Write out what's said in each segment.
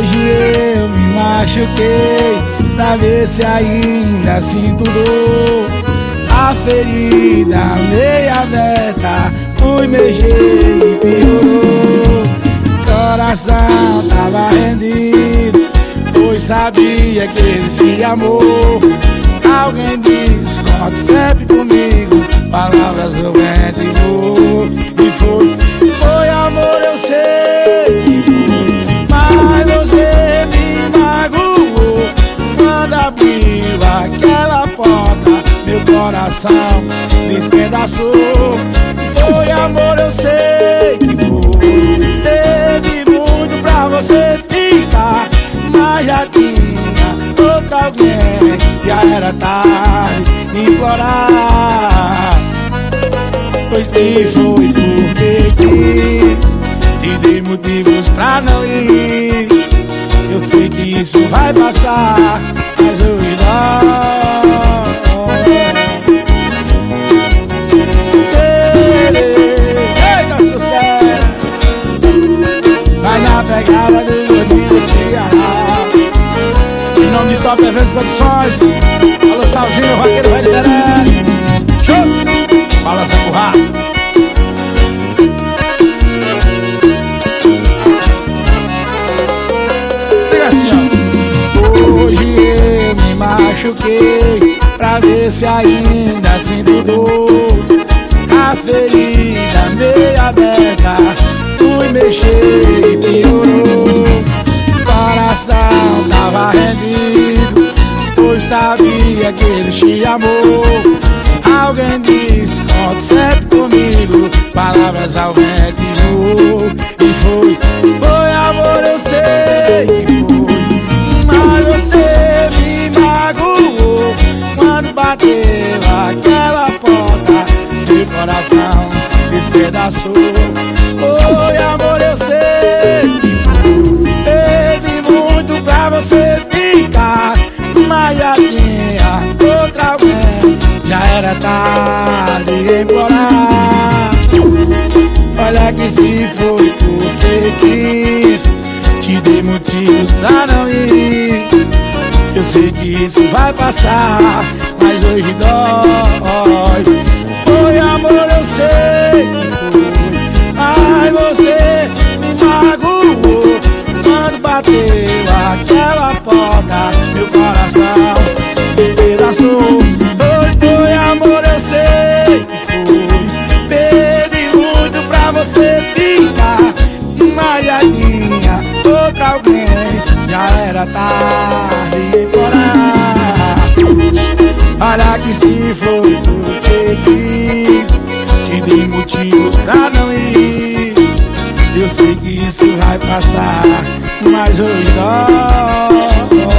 Hoje eu me machuquei Pra ver se ainda sinto dor. A ferida meia aberta Fui mexer e piorou. Coração tava rendido Pois sabia que ele se amou Alguém disse, conte coração despedaçou Foi amor eu sei que foi Teve muito pra você ficar Mas já tinha outra alguém Já era tarde implorar Pois se foi porque quis Te dei motivos pra não ir. Eu sei que isso vai passar Mas eu irá De Top Eventos Produções Alô, Salzinho, vaqueiro vai liderar Show! Balança empurrar Diga assim, ó. Hoje eu me machuquei Pra ver se ainda sinto dor. A ferida meio aberta Fui mexer e piorou que ele te amou. Alguém disse, conte sempre comigo Palavras ao vento e voou E foi, foi amor eu sei que foi Mas você me magoou Quando bateu aquela porta Meu coração despedaçou. Foi amor eu sei que foi Teve muito pra você implorar Olha que se foi porque quis. Te dei motivos pra não ir. Eu sei que isso vai passar Mas hoje dói. Foi amor, eu sei. Ai, você me magoou Quando bateu você ficar Mas já tinha outra alguém Já era tarde implorar Olha que se foi porque quis Te dei motivos pra não ir. Eu sei que isso vai passar Mas hoje dói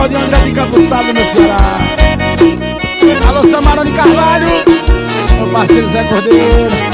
tá assim do acordeão direto em Campo no Ceará. Alô, Samarone Carvalho. Meu parceiro Zé Cordeiro